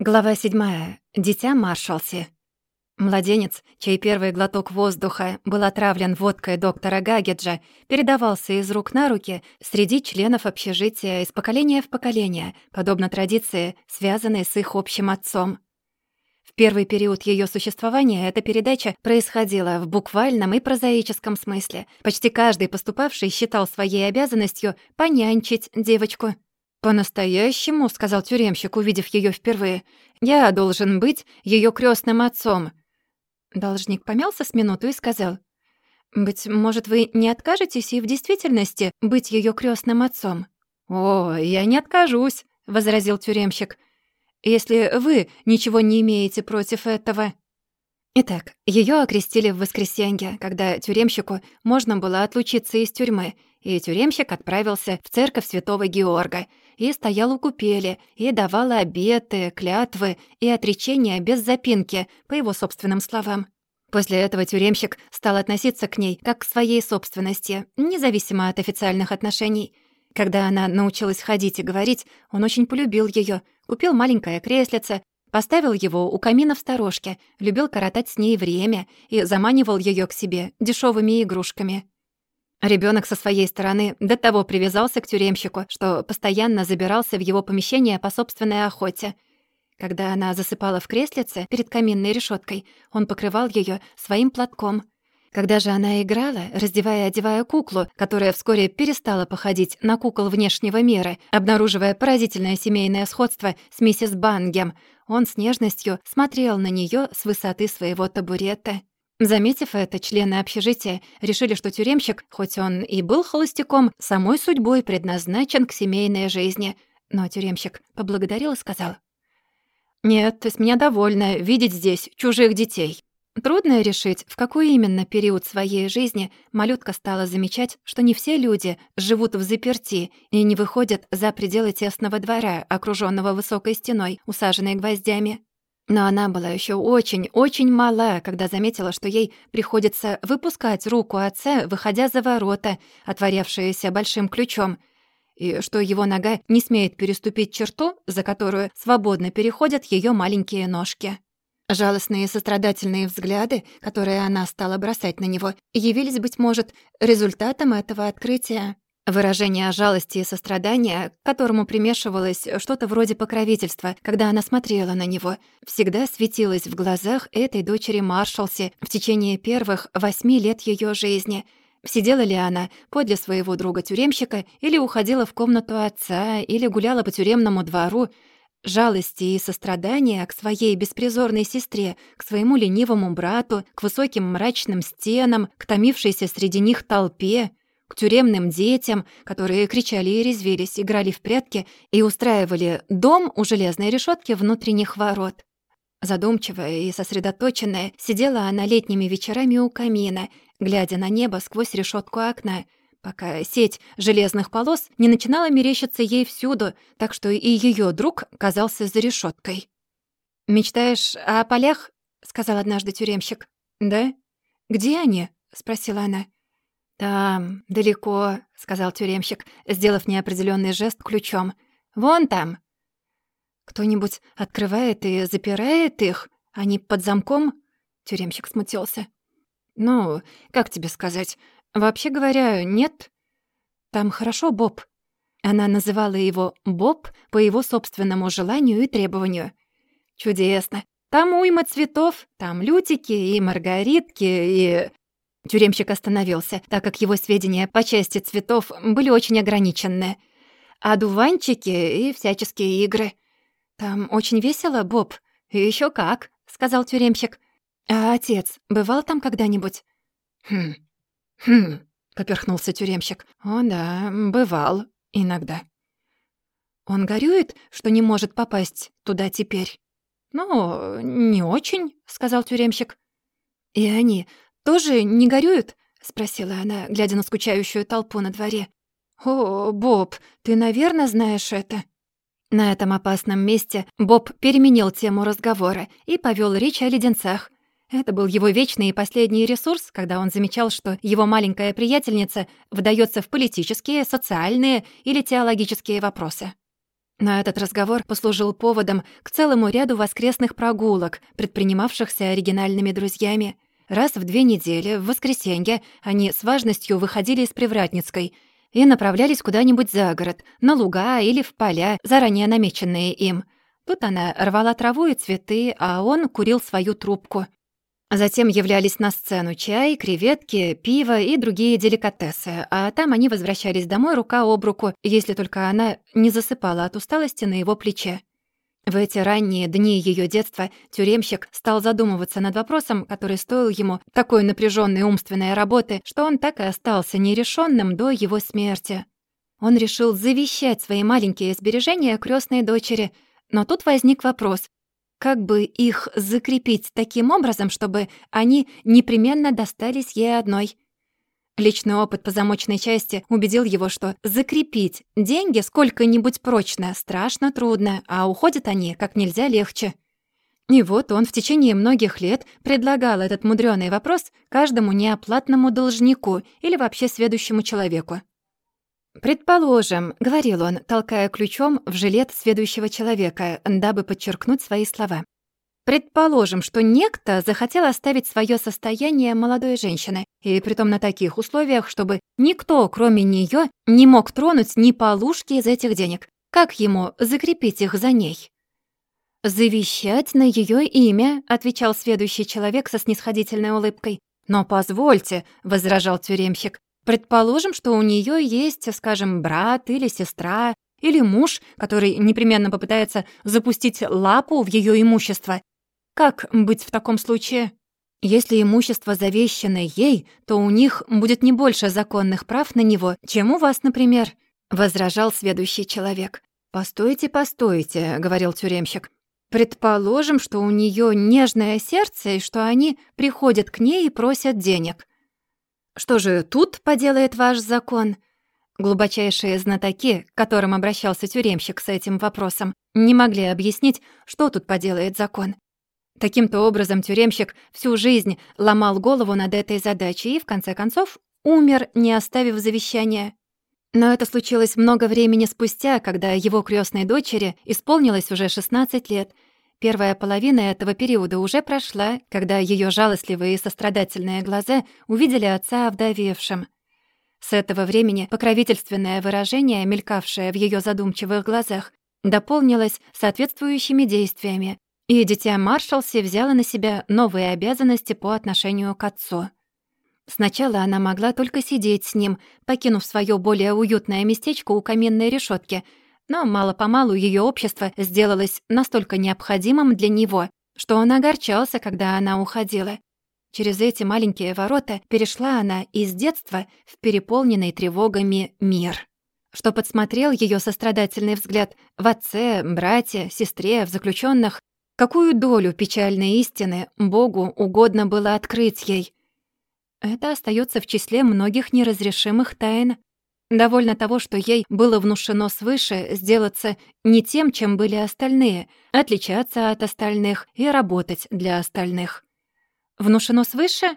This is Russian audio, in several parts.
Глава 7. Дитя Маршалси. Младенец, чей первый глоток воздуха был отравлен водкой доктора Гагеджа, передавался из рук на руки среди членов общежития из поколения в поколение, подобно традиции, связанной с их общим отцом. В первый период ее существования эта передача происходила в буквальном и прозаическом смысле. Почти каждый поступавший считал своей обязанностью понянчить девочку — «По-настоящему», — сказал тюремщик, увидев ее впервые, «я должен быть ее крестным отцом». Должник помялся с минуту и сказал, «Быть может, вы не откажетесь и в действительности быть ее крестным отцом?» «О, я не откажусь», — возразил тюремщик, «если вы ничего не имеете против этого». Итак, ее окрестили в воскресенье, когда тюремщику можно было отлучиться из тюрьмы, и тюремщик отправился в церковь святого Георга — и стоял у купели, и давал обеты, клятвы и отречения без запинки, по его собственным словам. После этого тюремщик стал относиться к ней как к своей собственности, независимо от официальных отношений. Когда она научилась ходить и говорить, он очень полюбил ее, купил маленькое креслице, поставил его у камина в сторожке, любил коротать с ней время и заманивал ее к себе дешевыми игрушками. Ребенок со своей стороны до того привязался к тюремщику, что постоянно забирался в его помещение по собственной охоте. Когда она засыпала в креслице перед каминной решеткой, он покрывал ее своим платком. Когда же она играла, раздевая и одевая куклу, которая вскоре перестала походить на кукол внешнего мира, обнаруживая поразительное семейное сходство с миссис Бангем, он с нежностью смотрел на нее с высоты своего табурета. Заметив это, члены общежития решили, что тюремщик, хоть он и был холостяком, самой судьбой предназначен к семейной жизни. Но тюремщик поблагодарил и сказал, «Нет, с меня довольно видеть здесь чужих детей». Трудно решить, в какой именно период своей жизни малютка стала замечать, что не все люди живут в заперти и не выходят за пределы тесного двора, окружённого высокой стеной, усаженной гвоздями. Но она была еще очень-очень мала, когда заметила, что ей приходится выпускать руку отца, выходя за ворота, отворявшиеся большим ключом, и что его нога не смеет переступить черту, за которую свободно переходят ее маленькие ножки. Жалостные сострадательные взгляды, которые она стала бросать на него, явились, быть может, результатом этого открытия. Выражение жалости и сострадания, к которому примешивалось что-то вроде покровительства, когда она смотрела на него, всегда светилось в глазах этой дочери Маршалси в течение первых восьми лет ее жизни. Сидела ли она подле своего друга-тюремщика или уходила в комнату отца, или гуляла по тюремному двору, жалости и сострадания к своей беспризорной сестре, к своему ленивому брату, к высоким мрачным стенам, к томившейся среди них толпе — к тюремным детям, которые кричали и резвились, играли в прятки и устраивали дом у железной решетки внутренних ворот. Задумчивая и сосредоточенная, сидела она летними вечерами у камина, глядя на небо сквозь решетку окна, пока сеть железных полос не начинала мерещиться ей всюду, так что и ее друг казался за решеткой. «Мечтаешь о полях?» — сказал однажды тюремщик. «Да? Где они?» — спросила она. «Там, далеко», — сказал тюремщик, сделав неопределённый жест ключом. «Вон там». «Кто-нибудь открывает и запирает их? Они под замком?» Тюремщик смутился. «Ну, как тебе сказать? Вообще говоря, нет. Там хорошо, Боб». Она называла его Боб по его собственному желанию и требованию. «Чудесно. Там уйма цветов, там лютики и маргаритки и...» Тюремщик остановился, так как его сведения по части цветов были очень ограниченные. А дуванчики и всяческие игры. «Там очень весело, Боб?» Еще как», — сказал тюремщик. «А отец бывал там когда-нибудь?» «Хм, хм», — поперхнулся тюремщик. «О да, бывал. Иногда». «Он горюет, что не может попасть туда теперь?» «Ну, не очень», — сказал тюремщик. «И они тоже не горюют?» — спросила она, глядя на скучающую толпу на дворе. «О, Боб, ты, наверное, знаешь это?» На этом опасном месте Боб переменил тему разговора и повел речь о леденцах. Это был его вечный и последний ресурс, когда он замечал, что его маленькая приятельница вдается в политические, социальные или теологические вопросы. Но этот разговор послужил поводом к целому ряду воскресных прогулок, предпринимавшихся оригинальными друзьями. Раз в две недели, в воскресенье, они с важностью выходили из Привратницкой и направлялись куда-нибудь за город, на луга или в поля, заранее намеченные им. Тут она рвала траву и цветы, а он курил свою трубку. Затем являлись на сцену чай, креветки, пиво и другие деликатесы, а там они возвращались домой рука об руку, если только она не засыпала от усталости на его плече. В эти ранние дни ее детства тюремщик стал задумываться над вопросом, который стоил ему такой напряженной умственной работы, что он так и остался нерешенным до его смерти. Он решил завещать свои маленькие сбережения крестной дочери, но тут возник вопрос, как бы их закрепить таким образом, чтобы они непременно достались ей одной? Личный опыт по замочной части убедил его, что закрепить деньги сколько-нибудь прочно страшно трудно, а уходят они как нельзя легче. И вот он в течение многих лет предлагал этот мудрёный вопрос каждому неоплатному должнику или вообще сведущему человеку. «Предположим», — говорил он, толкая ключом в жилет следующего человека, дабы подчеркнуть свои слова. «Предположим, что некто захотел оставить свое состояние молодой женщины, и притом на таких условиях, чтобы никто, кроме нее, не мог тронуть ни полушки из этих денег. Как ему закрепить их за ней?» «Завещать на ее имя», — отвечал следующий человек со снисходительной улыбкой. «Но позвольте», — возражал тюремщик, Предположим, что у нее есть, скажем, брат или сестра, или муж, который непременно попытается запустить лапу в ее имущество. Как быть в таком случае? Если имущество завещано ей, то у них будет не больше законных прав на него, чем у вас, например», — возражал следующий человек. «Постойте, постойте», — говорил тюремщик. «Предположим, что у нее нежное сердце и что они приходят к ней и просят денег. Что же тут поделает ваш закон? Глубочайшие знатоки, к которым обращался тюремщик с этим вопросом, не могли объяснить, что тут поделает закон. Таким-то образом тюремщик всю жизнь ломал голову над этой задачей и, в конце концов, умер, не оставив завещания. Но это случилось много времени спустя, когда его крестной дочери исполнилось уже 16 лет — Первая половина этого периода уже прошла, когда ее жалостливые и сострадательные глаза увидели отца овдовевшим. С этого времени покровительственное выражение, мелькавшее в ее задумчивых глазах, дополнилось соответствующими действиями, и дитя Маршалси взяла на себя новые обязанности по отношению к отцу. Сначала она могла только сидеть с ним, покинув свое более уютное местечко у каменной решетки — но мало-помалу ее общество сделалось настолько необходимым для него, что он огорчался, когда она уходила. Через эти маленькие ворота перешла она из детства в переполненный тревогами мир. Что подсмотрел ее сострадательный взгляд в отце, брате, сестре, в заключенных, какую долю печальной истины Богу угодно было открыть ей. Это остается в числе многих неразрешимых тайн. Довольно того, что ей было внушено свыше сделаться не тем, чем были остальные, отличаться от остальных и работать для остальных. Внушено свыше?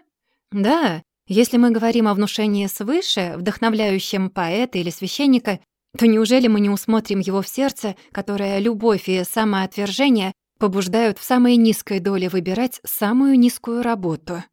Да, если мы говорим о внушении свыше, вдохновляющем поэта или священника, то неужели мы не усмотрим его в сердце, которое любовь и самоотвержение побуждают в самой низкой доле выбирать самую низкую работу?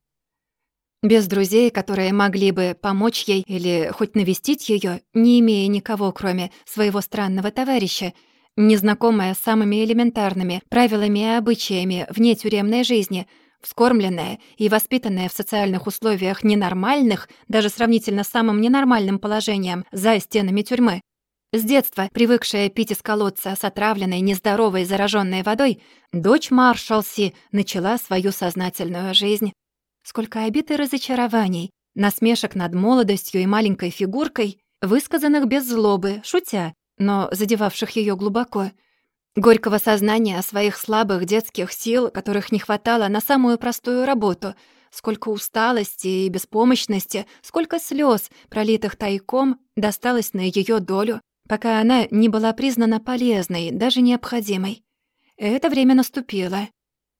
Без друзей, которые могли бы помочь ей или хоть навестить ее, не имея никого, кроме своего странного товарища, незнакомая с самыми элементарными правилами и обычаями вне тюремной жизни, вскормленная и воспитанная в социальных условиях ненормальных, даже сравнительно с самым ненормальным положением за стенами тюрьмы, с детства привыкшая пить из колодца с отравленной, нездоровой, зараженной водой, дочь Маршалси начала свою сознательную жизнь. Сколько обид и разочарований, насмешек над молодостью и маленькой фигуркой, высказанных без злобы, шутя, но задевавших ее глубоко. Горького сознания о своих слабых детских сил, которых не хватало на самую простую работу, сколько усталости и беспомощности, сколько слез, пролитых тайком, досталось на ее долю, пока она не была признана полезной, даже необходимой. Это время наступило.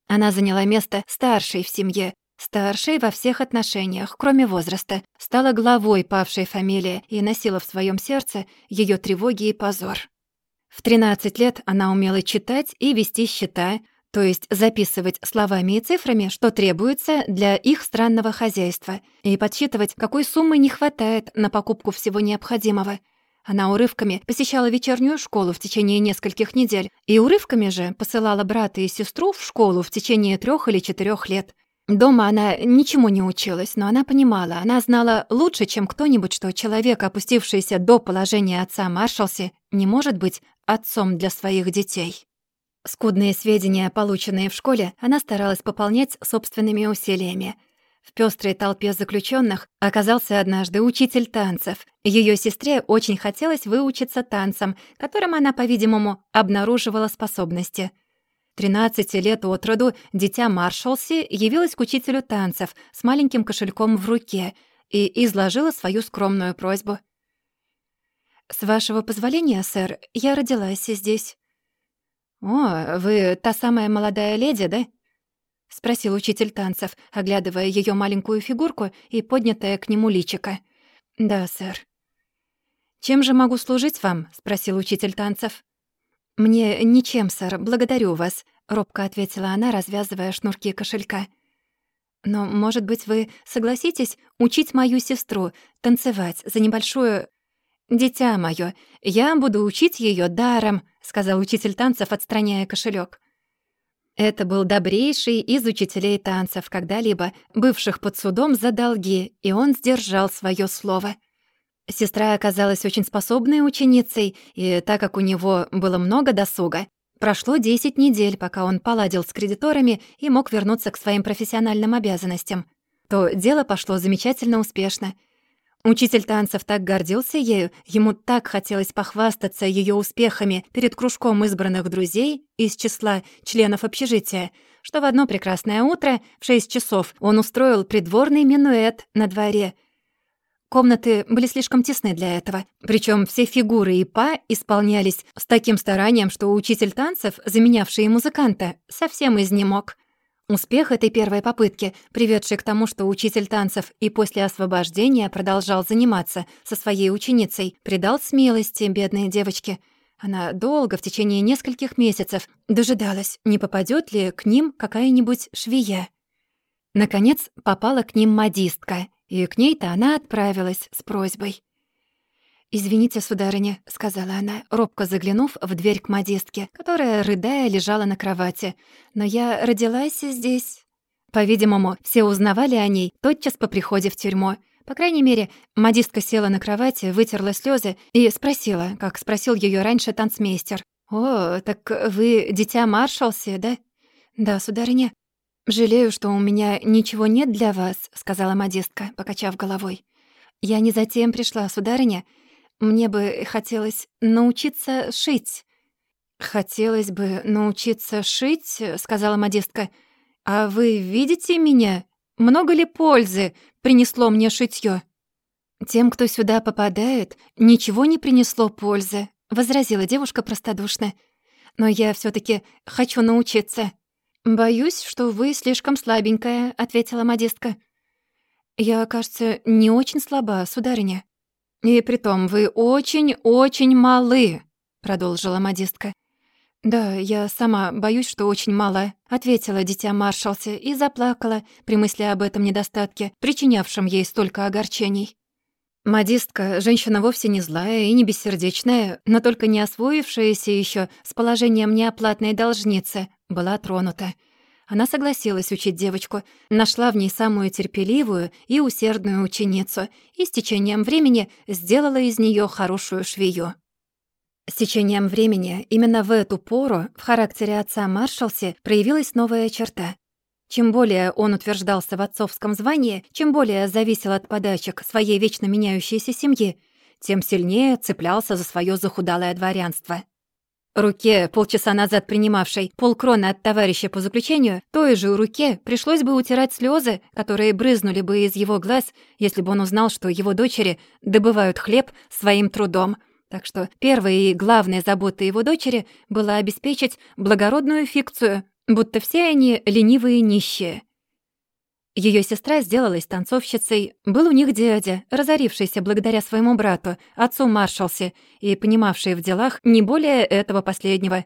Она заняла место старшей в семье, Старшей во всех отношениях, кроме возраста, стала главой павшей фамилии и носила в своем сердце ее тревоги и позор. В 13 лет она умела читать и вести счета, то есть записывать словами и цифрами, что требуется для их странного хозяйства, и подсчитывать, какой суммы не хватает на покупку всего необходимого. Она урывками посещала вечернюю школу в течение нескольких недель, и урывками же посылала брата и сестру в школу в течение трех или четырех лет. Дома она ничему не училась, но она понимала, она знала лучше, чем кто-нибудь, что человек, опустившийся до положения отца Маршалси, не может быть отцом для своих детей. Скудные сведения, полученные в школе, она старалась пополнять собственными усилиями. В пестрой толпе заключенных оказался однажды учитель танцев. Ее сестре очень хотелось выучиться танцам, которым она, по-видимому, обнаруживала способности. 13 лет от роду дитя Маршалси явилась к учителю танцев с маленьким кошельком в руке и изложила свою скромную просьбу. «С вашего позволения, сэр, я родилась здесь». «О, вы та самая молодая леди, да?» — спросил учитель танцев, оглядывая ее маленькую фигурку и поднятая к нему личико. «Да, сэр». «Чем же могу служить вам?» — спросил учитель танцев. «Мне ничем, сэр, благодарю вас», — робко ответила она, развязывая шнурки кошелька. «Но, может быть, вы согласитесь учить мою сестру танцевать за небольшую «Дитя моё, я буду учить её даром», — сказал учитель танцев, отстраняя кошелек. Это был добрейший из учителей танцев, когда-либо бывших под судом за долги, и он сдержал своё слово. Сестра оказалась очень способной ученицей, и так как у него было много досуга, прошло 10 недель, пока он поладил с кредиторами и мог вернуться к своим профессиональным обязанностям. То дело пошло замечательно успешно — Учитель танцев так гордился ею, ему так хотелось похвастаться ее успехами перед кружком избранных друзей из числа членов общежития, что в одно прекрасное утро в шесть часов он устроил придворный минуэт на дворе. Комнаты были слишком тесны для этого, причем все фигуры и па исполнялись с таким старанием, что учитель танцев, заменявший музыканта, совсем изнемог. Успех этой первой попытки, приведший к тому, что учитель танцев и после освобождения продолжал заниматься со своей ученицей, придал смелости бедной девочке. Она долго, в течение нескольких месяцев, дожидалась, не попадет ли к ним какая-нибудь швея. Наконец попала к ним модистка, и к ней-то она отправилась с просьбой. «Извините, сударыня», — сказала она, робко заглянув в дверь к модистке, которая, рыдая, лежала на кровати. «Но я родилась здесь». По-видимому, все узнавали о ней тотчас по приходе в тюрьму. По крайней мере, модистка села на кровати, вытерла слезы и спросила, как спросил ее раньше танцмейстер. «О, так вы дитя Маршалси, да?» «Да, сударыня». «Жалею, что у меня ничего нет для вас», — сказала модистка, покачав головой. «Я не затем пришла, сударыня. Мне бы хотелось научиться шить». «Хотелось бы научиться шить», — сказала модистка. «А вы видите меня? Много ли пользы принесло мне шитьё?» «Тем, кто сюда попадает, ничего не принесло пользы», — возразила девушка простодушно. «Но я все таки хочу научиться». «Боюсь, что вы слишком слабенькая», — ответила модистка. «Я, кажется, не очень слаба, сударыня». «И притом вы очень-очень малы», — продолжила модистка. «Да, я сама боюсь, что очень мало», — ответила дитя Маршалси и заплакала при мысли об этом недостатке, причинявшем ей столько огорчений. Модистка — женщина вовсе не злая и не бессердечная, но только не освоившаяся еще с положением неоплатной должницы, была тронута. Она согласилась учить девочку, нашла в ней самую терпеливую и усердную ученицу и с течением времени сделала из нее хорошую швею. С течением времени именно в эту пору в характере отца Маршалси проявилась новая черта. Чем более он утверждался в отцовском звании, чем более зависел от подачек своей вечно меняющейся семьи, тем сильнее цеплялся за свое захудалое дворянство. Руке, полчаса назад принимавшей полкроны от товарища по заключению, той же руке пришлось бы утирать слезы, которые брызнули бы из его глаз, если бы он узнал, что его дочери добывают хлеб своим трудом. Так что первой и главной заботой его дочери была обеспечить благородную фикцию, будто все они ленивые нищие. Ее сестра сделалась танцовщицей. Был у них дядя, разорившийся благодаря своему брату, отцу Маршалсе, и понимавший в делах не более этого последнего.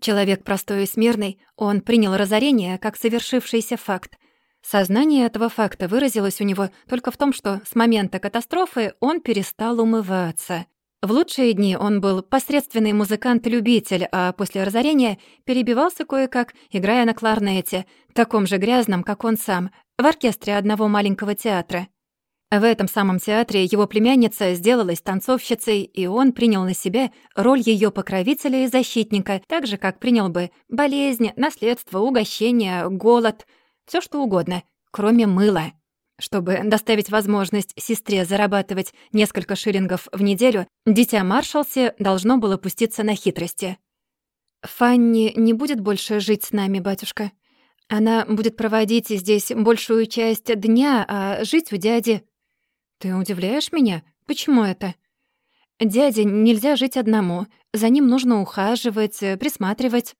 Человек простой и смирный, он принял разорение как совершившийся факт. Сознание этого факта выразилось у него только в том, что с момента катастрофы он перестал умываться. В лучшие дни он был посредственный музыкант-любитель, а после разорения перебивался кое-как, играя на кларнете, таком же грязном, как он сам, в оркестре одного маленького театра. В этом самом театре его племянница сделалась танцовщицей, и он принял на себя роль ее покровителя и защитника, так же, как принял бы болезнь, наследство, угощение, голод, все что угодно, кроме мыла. Чтобы доставить возможность сестре зарабатывать несколько шиллингов в неделю, дитя Маршалси должно было пуститься на хитрости. «Фанни не будет больше жить с нами, батюшка. Она будет проводить здесь большую часть дня, а жить у дяди...» «Ты удивляешь меня? Почему это?» «Дяде нельзя жить одному. За ним нужно ухаживать, присматривать».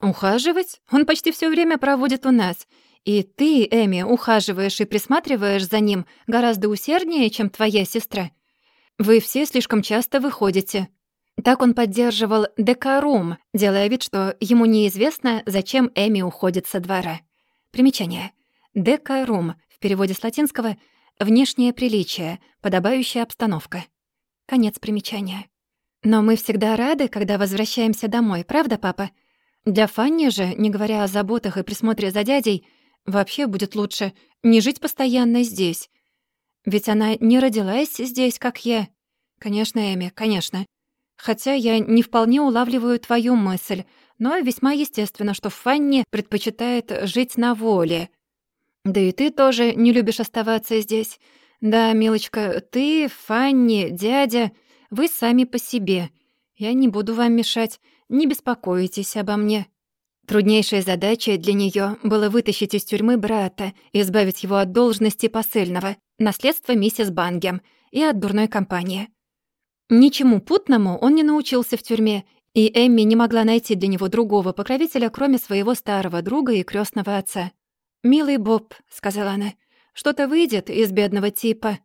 «Ухаживать? Он почти все время проводит у нас. И ты, Эми, ухаживаешь и присматриваешь за ним гораздо усерднее, чем твоя сестра. Вы все слишком часто выходите». Так он поддерживал декорум, делая вид, что ему неизвестно, зачем Эми уходит со двора. Примечание. Декорум в переводе с латинского «внешнее приличие, подобающая обстановка». Конец примечания. Но мы всегда рады, когда возвращаемся домой, правда, папа? Для Фанни же, не говоря о заботах и присмотре за дядей, Вообще будет лучше не жить постоянно здесь. Ведь она не родилась здесь, как я. Конечно, Эми, конечно. Хотя я не вполне улавливаю твою мысль, но весьма естественно, что Фанни предпочитает жить на воле. Да и ты тоже не любишь оставаться здесь. Да, милочка, ты, Фанни, дядя, вы сами по себе. Я не буду вам мешать, не беспокойтесь обо мне. Труднейшей задачей для нее было вытащить из тюрьмы брата, избавить его от должности посыльного, наследства миссис Бангем и от дурной компании. Ничему путному он не научился в тюрьме, и Эмми не могла найти для него другого покровителя, кроме своего старого друга и крестного отца. «Милый Боб», — сказала она, — «что-то выйдет из бедного типа».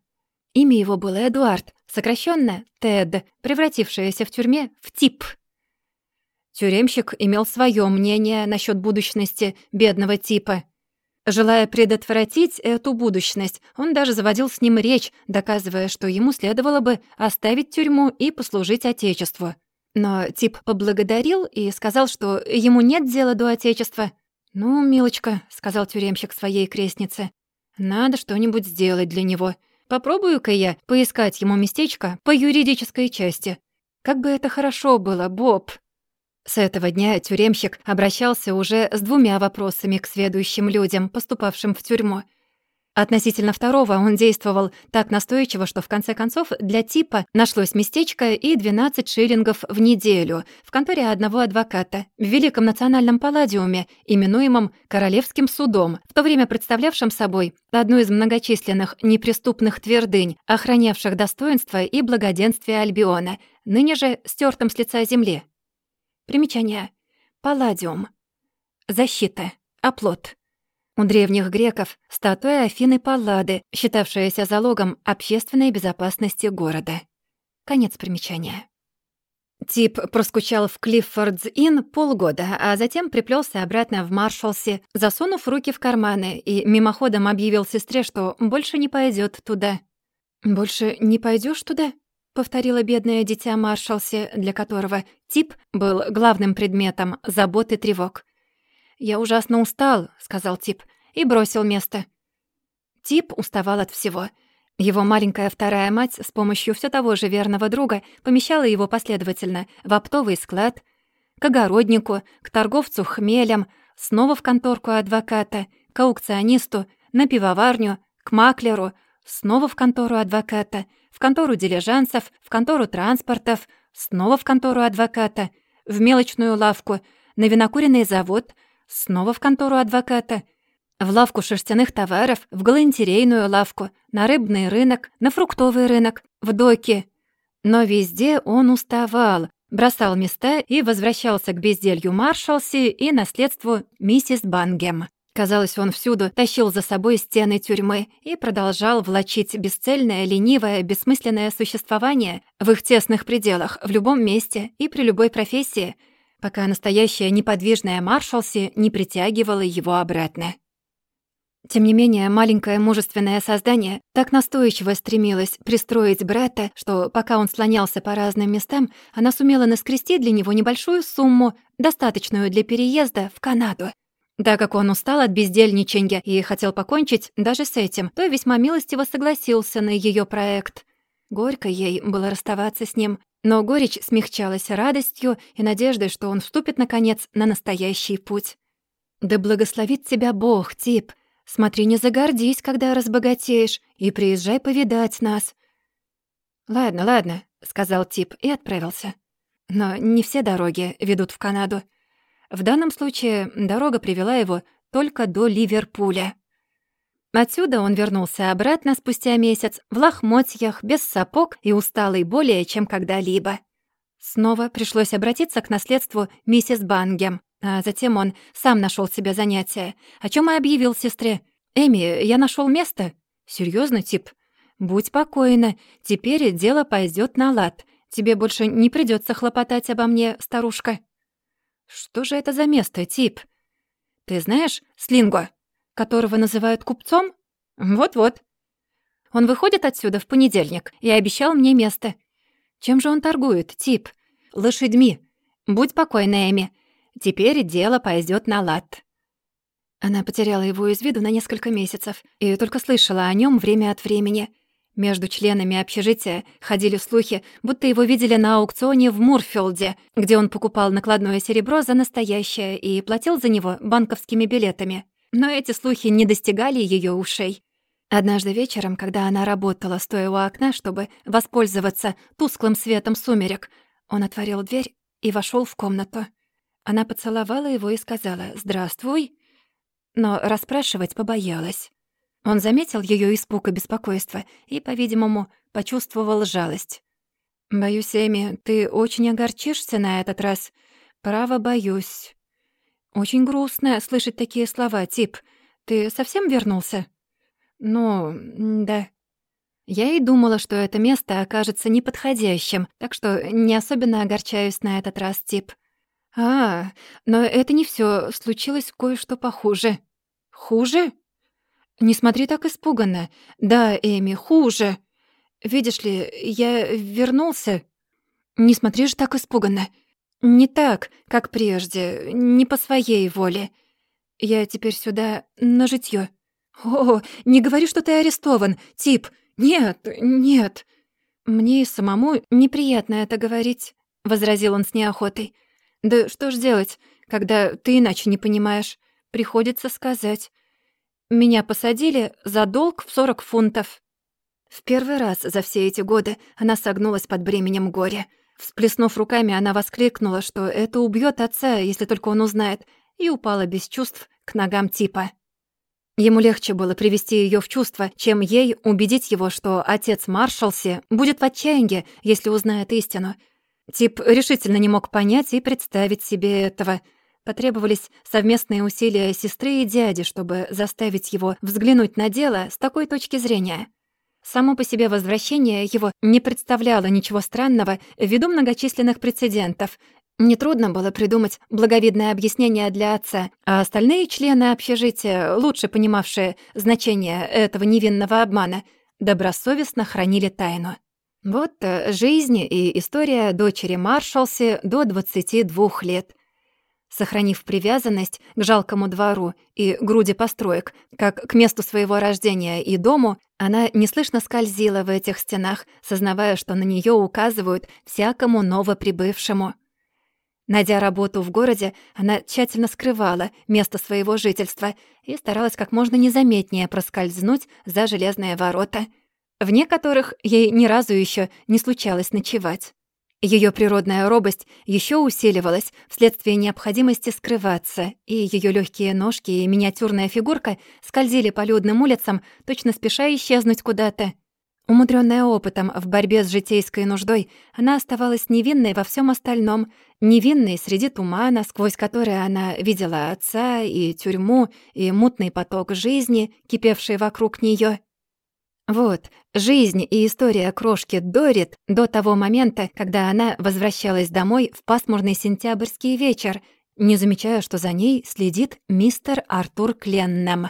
Имя его было Эдуард, сокращенно Тед, превратившееся в тюрьме в тип — Тюремщик имел свое мнение насчет будущности бедного типа. Желая предотвратить эту будущность, он даже заводил с ним речь, доказывая, что ему следовало бы оставить тюрьму и послужить Отечеству. Но тип поблагодарил и сказал, что ему нет дела до Отечества. «Ну, милочка», — сказал тюремщик своей крестнице, — «надо что-нибудь сделать для него. Попробую-ка я поискать ему местечко по юридической части. Как бы это хорошо было, Боб!» С этого дня тюремщик обращался уже с двумя вопросами к следующим людям, поступавшим в тюрьму. Относительно второго он действовал так настойчиво, что в конце концов для типа нашлось местечко и 12 шиллингов в неделю в конторе одного адвоката в Великом национальном палладиуме, именуемом Королевским судом, в то время представлявшим собой одну из многочисленных неприступных твердынь, охранявших достоинство и благоденствие Альбиона, ныне же стертым с лица земли. Примечание. Палладиум. Защита. Оплот. У древних греков статуя Афины Паллады, считавшаяся залогом общественной безопасности города. Конец примечания. Тип проскучал в Клиффордс-Инн полгода, а затем приплелся обратно в Маршалсе, засунув руки в карманы и мимоходом объявил сестре, что больше не пойдет туда. «Больше не пойдешь туда?» Повторила бедное дитя Маршалси, для которого тип был главным предметом забот и тревог. «Я ужасно устал», — сказал тип, и бросил место. Тип уставал от всего. Его маленькая вторая мать с помощью все того же верного друга помещала его последовательно в оптовый склад, к огороднику, к торговцу хмелем, снова в конторку адвоката, к аукционисту, на пивоварню, к маклеру, снова в контору адвоката — в контору дилижансов, в контору транспортов, снова в контору адвоката, в мелочную лавку, на винокуренный завод, снова в контору адвоката, в лавку шерстяных товаров, в галантерейную лавку, на рыбный рынок, на фруктовый рынок, в доки. Но везде он уставал, бросал места и возвращался к безделью Маршалси и наследству миссис Бангем. Казалось, он всюду тащил за собой стены тюрьмы и продолжал влачить бесцельное, ленивое, бессмысленное существование в их тесных пределах, в любом месте и при любой профессии, пока настоящая неподвижная Маршалси не притягивала его обратно. Тем не менее, маленькое мужественное создание так настойчиво стремилось пристроить брата, что пока он слонялся по разным местам, она сумела наскрести для него небольшую сумму, достаточную для переезда в Канаду. Так как он устал от бездельничанья и хотел покончить даже с этим, то весьма милостиво согласился на ее проект. Горько ей было расставаться с ним, но горечь смягчалась радостью и надеждой, что он вступит, наконец, на настоящий путь. «Да благословит тебя Бог, Тип!» Смотри, не загордись, когда разбогатеешь, и приезжай повидать нас». «Ладно, ладно», — сказал Тип и отправился. Но не все дороги ведут в Канаду. В данном случае дорога привела его только до Ливерпуля. Отсюда он вернулся обратно спустя месяц в лохмотьях, без сапог и усталый более, чем когда-либо. Снова пришлось обратиться к наследству миссис Бангем, а затем он сам нашел себе занятие, о чем и объявил сестре. «Эми, я нашел место». Серьезно, тип? Будь покойна, теперь дело пойдет на лад. Тебе больше не придется хлопотать обо мне, старушка». «Что же это за место, тип?» «Ты знаешь Слинго, которого называют купцом?» «Вот-вот». Он выходит отсюда в понедельник и обещал мне место. Чем же он торгует, тип? Лошадьми. Будь покойна, Эми. Теперь дело пойдет на лад». Она потеряла его из виду на несколько месяцев и только слышала о нем время от времени. Между членами общежития ходили слухи, будто его видели на аукционе в Мурфилде, где он покупал накладное серебро за настоящее и платил за него банковскими билетами. Но эти слухи не достигали ее ушей. Однажды вечером, когда она работала, стоя у окна, чтобы воспользоваться тусклым светом сумерек, он отворил дверь и вошел в комнату. Она поцеловала его и сказала «Здравствуй», но расспрашивать побоялась. Он заметил ее испуг и беспокойство и, по-видимому, почувствовал жалость. «Боюсь, Эми, ты очень огорчишься на этот раз. Право, боюсь». «Очень грустно слышать такие слова, Тип. Ты совсем вернулся?» «Ну, да». Я и думала, что это место окажется неподходящим, так что не особенно огорчаюсь на этот раз, Тип. «А, но это не все. Случилось кое-что похуже». «Хуже?» «Не смотри так испуганно. Да, Эми, хуже. Видишь ли, я вернулся...» «Не смотри же так испуганно. Не так, как прежде, не по своей воле. Я теперь сюда на житьё». «О, не говори, что ты арестован, тип. Нет, нет». «Мне и самому неприятно это говорить», — возразил он с неохотой. Да что ж делать, когда ты иначе не понимаешь? Приходится сказать. Меня посадили за долг в 40 фунтов. В первый раз за все эти годы она согнулась под бременем горя. Всплеснув руками, она воскликнула, что это убьет отца, если только он узнает, и упала без чувств к ногам типа. Ему легче было привести ее в чувство, чем ей убедить его, что отец Маршалси будет в отчаянии, если узнает истину — Тип решительно не мог понять и представить себе этого. Потребовались совместные усилия сестры и дяди, чтобы заставить его взглянуть на дело с такой точки зрения. Само по себе возвращение его не представляло ничего странного ввиду многочисленных прецедентов. Нетрудно было придумать благовидное объяснение для отца, а остальные члены общежития, лучше понимавшие значение этого невинного обмана, добросовестно хранили тайну. Вот э, жизнь и история дочери Маршалси до 22 лет. Сохранив привязанность к жалкому двору и груди построек, как к месту своего рождения и дому, она неслышно скользила в этих стенах, сознавая, что на нее указывают всякому новоприбывшему. Найдя работу в городе, она тщательно скрывала место своего жительства и старалась как можно незаметнее проскользнуть за железные ворота — вне которых ей ни разу еще не случалось ночевать. Ее природная робость еще усиливалась вследствие необходимости скрываться, и ее легкие ножки и миниатюрная фигурка скользили по людным улицам, точно спеша исчезнуть куда-то. Умудренная опытом в борьбе с житейской нуждой, она оставалась невинной во всем остальном, невинной среди тумана, сквозь который она видела отца и тюрьму, и мутный поток жизни, кипевший вокруг нее. Вот, жизнь и история крошки Дорит до того момента, когда она возвращалась домой в пасмурный сентябрьский вечер, не замечая, что за ней следит мистер Артур Кленнем.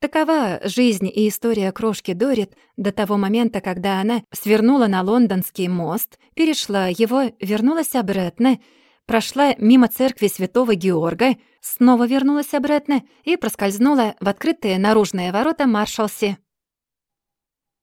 Такова жизнь и история крошки Дорит до того момента, когда она свернула на лондонский мост, перешла его, вернулась обратно, прошла мимо церкви святого Георга, снова вернулась обратно и проскользнула в открытые наружные ворота Маршалси.